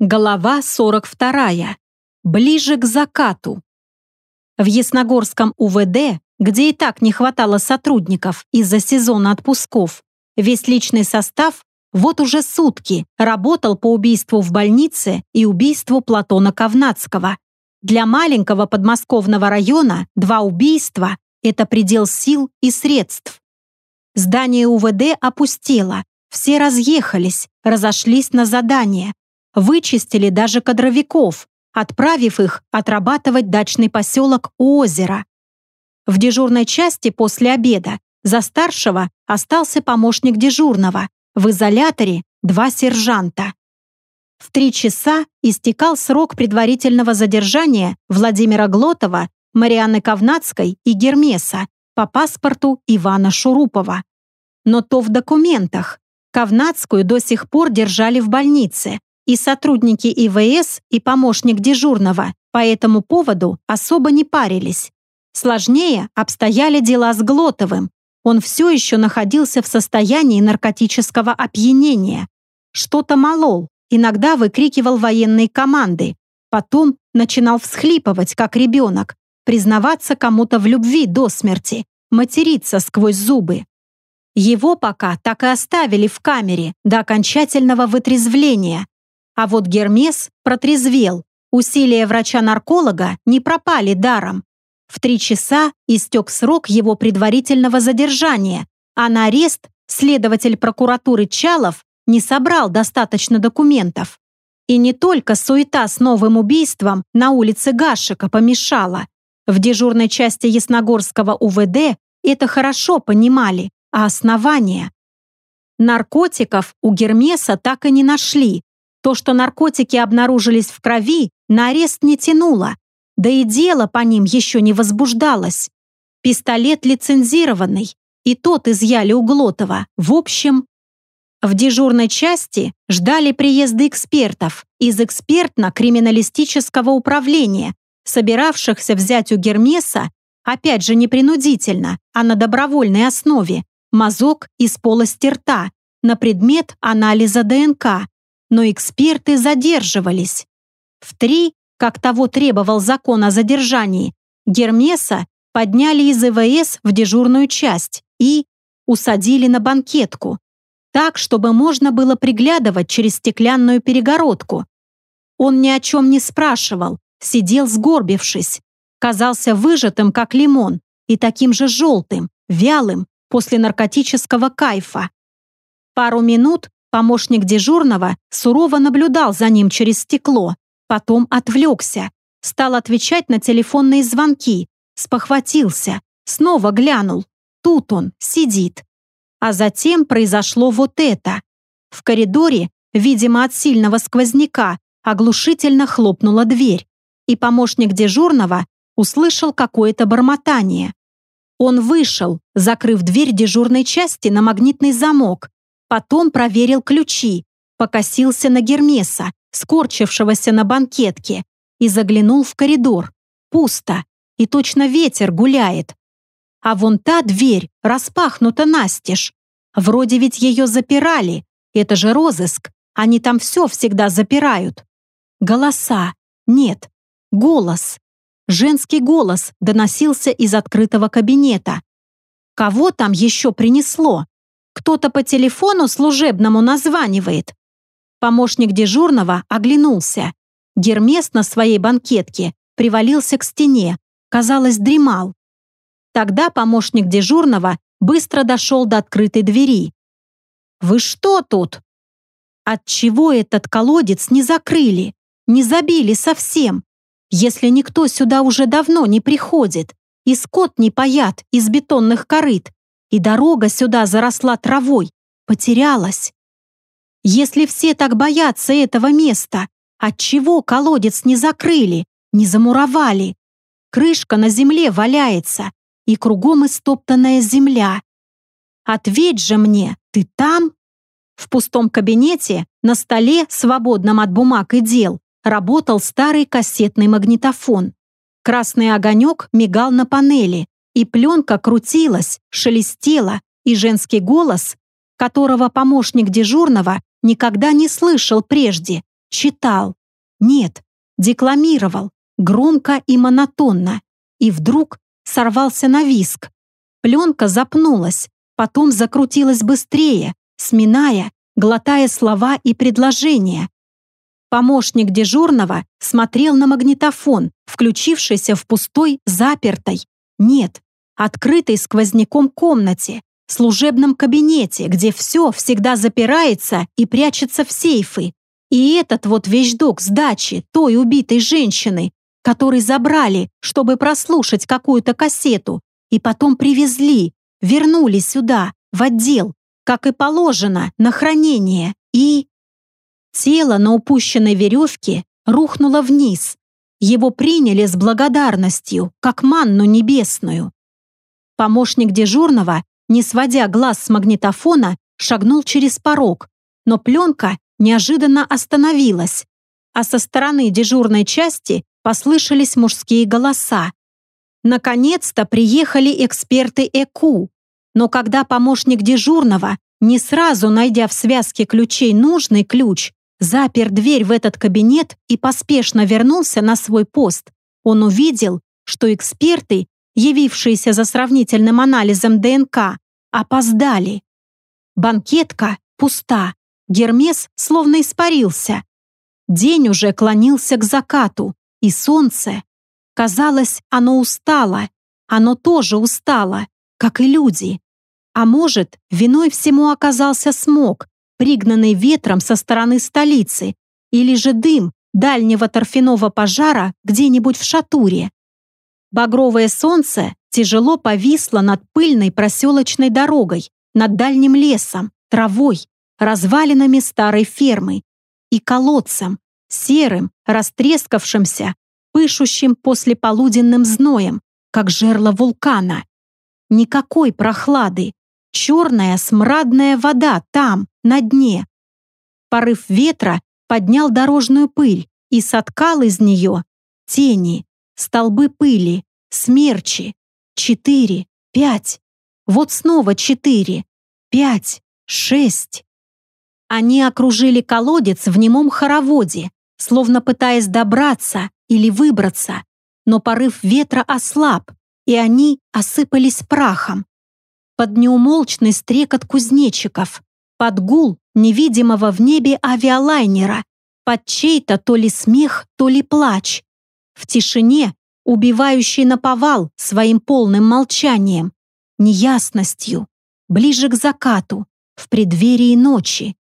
Голова 42. Ближе к закату. В Ясногорском УВД, где и так не хватало сотрудников из-за сезона отпусков, весь личный состав вот уже сутки работал по убийству в больнице и убийству Платона Ковнацкого. Для маленького подмосковного района два убийства – это предел сил и средств. Здание УВД опустело, все разъехались, разошлись на задание, Вычистили даже кадровиков, отправив их отрабатывать дачный поселок у озера. В дежурной части после обеда за старшего остался помощник дежурного, в изоляторе два сержанта. В три часа истекал срок предварительного задержания Владимира Глотова, Марианны Ковнацкой и Гермеса по паспорту Ивана Шурупова. Но то в документах. Ковнацкую до сих пор держали в больнице, и сотрудники ИВС, и помощник дежурного по этому поводу особо не парились. Сложнее обстояли дела с Глотовым. Он все еще находился в состоянии наркотического опьянения. Что-то молол, иногда выкрикивал военные команды, потом начинал всхлипывать, как ребенок, признаваться кому-то в любви до смерти, материться сквозь зубы. Его пока так и оставили в камере до окончательного вытрезвления, а вот Гермес протрезвел. Усилия врача-нарколога не пропали даром. В три часа истек срок его предварительного задержания, а на арест следователь прокуратуры Чалов не собрал достаточно документов. И не только суета с новым убийством на улице Гашика помешала. В дежурной части Ясногорского УВД это хорошо понимали, а основания? Наркотиков у Гермеса так и не нашли, то, что наркотики обнаружились в крови, на арест не тянуло, да и дело по ним еще не возбуждалось. Пистолет лицензированный, и тот изъяли у Глотова. В общем, в дежурной части ждали приезда экспертов из экспертно-криминалистического управления, собиравшихся взять у Гермеса, опять же не принудительно, а на добровольной основе, мазок из полости рта на предмет анализа ДНК, но эксперты задерживались. В три, как того требовал закон о задержании, Гермеса подняли из ИВС в дежурную часть и усадили на банкетку, так, чтобы можно было приглядывать через стеклянную перегородку. Он ни о чем не спрашивал, сидел сгорбившись, казался выжатым, как лимон, и таким же желтым, вялым после наркотического кайфа. Пару минут Помощник дежурного сурово наблюдал за ним через стекло, потом отвлекся, стал отвечать на телефонные звонки, спохватился, снова глянул. Тут он, сидит. А затем произошло вот это. В коридоре, видимо, от сильного сквозняка, оглушительно хлопнула дверь, и помощник дежурного услышал какое-то бормотание. Он вышел, закрыв дверь дежурной части на магнитный замок, Потом проверил ключи, покосился на Гермеса, скорчившегося на банкетке, и заглянул в коридор. Пусто, и точно ветер гуляет. А вон та дверь распахнута настежь. Вроде ведь ее запирали. Это же розыск. Они там все всегда запирают. Голоса. Нет. Голос. Женский голос доносился из открытого кабинета. Кого там еще принесло? Кто-то по телефону служебному названивает. Помощник дежурного оглянулся. Гермес на своей банкетке привалился к стене, казалось, дремал. Тогда помощник дежурного быстро дошел до открытой двери. «Вы что тут?» Отчего этот колодец не закрыли, не забили совсем, если никто сюда уже давно не приходит, и скот не паят из бетонных корыт, и дорога сюда заросла травой, потерялась. Если все так боятся этого места, отчего колодец не закрыли, не замуровали? Крышка на земле валяется, и кругом истоптанная земля. Ответь же мне, ты там? В пустом кабинете, на столе, свободном от бумаг и дел, работал старый кассетный магнитофон. Красный огонек мигал на панели, и пленка крутилась, шелестела, и женский голос, которого помощник дежурного никогда не слышал прежде, читал. Нет, декламировал, громко и монотонно. И вдруг сорвался на виск. Пленка запнулась, потом закрутилась быстрее, сминая, глотая слова и предложения. Помощник дежурного смотрел на магнитофон, включившийся в пустой, запертой, нет, открытой сквозняком комнате, служебном кабинете, где все всегда запирается и прячется в сейфы. И этот вот вещдок с дачи той убитой женщины, который забрали, чтобы прослушать какую-то кассету, и потом привезли, вернули сюда, в отдел, как и положено, на хранение, и... Тело на упущенной веревке рухнуло вниз. Его приняли с благодарностью, как манну небесную. Помощник дежурного, не сводя глаз с магнитофона, шагнул через порог, но пленка неожиданно остановилась, а со стороны дежурной части послышались мужские голоса. Наконец-то приехали эксперты ЭКУ, но когда помощник дежурного, не сразу найдя в связке ключей нужный ключ, запер дверь в этот кабинет и поспешно вернулся на свой пост, он увидел, что эксперты, явившиеся за сравнительным анализом ДНК, опоздали. Банкетка пуста, Гермес словно испарился. День уже клонился к закату, и солнце, казалось, оно устало, оно тоже устало, как и люди. А может, виной всему оказался смог, пригнанный ветром со стороны столицы, или же дым дальнего торфяного пожара где-нибудь в Шатуре. Багровое солнце тяжело повисло над пыльной проселочной дорогой, над дальним лесом, травой, развалинами старой фермы и колодцем, серым, растрескавшимся, пышущим послеполуденным зноем, как жерло вулкана. Никакой прохлады, черная смрадная вода там, на дне. Порыв ветра поднял дорожную пыль и соткал из нее тени, столбы пыли, смерчи. Четыре, пять. Вот снова четыре, пять, шесть. Они окружили колодец в немом хороводе, словно пытаясь добраться или выбраться, но порыв ветра ослаб, и они осыпались прахом. Под неумолчный стрекот кузнечиков, под гул невидимого в небе авиалайнера, под чей-то то ли смех, то ли плач. В тишине, убивающей наповал своим полным молчанием, неясностью, ближе к закату, в преддверии ночи.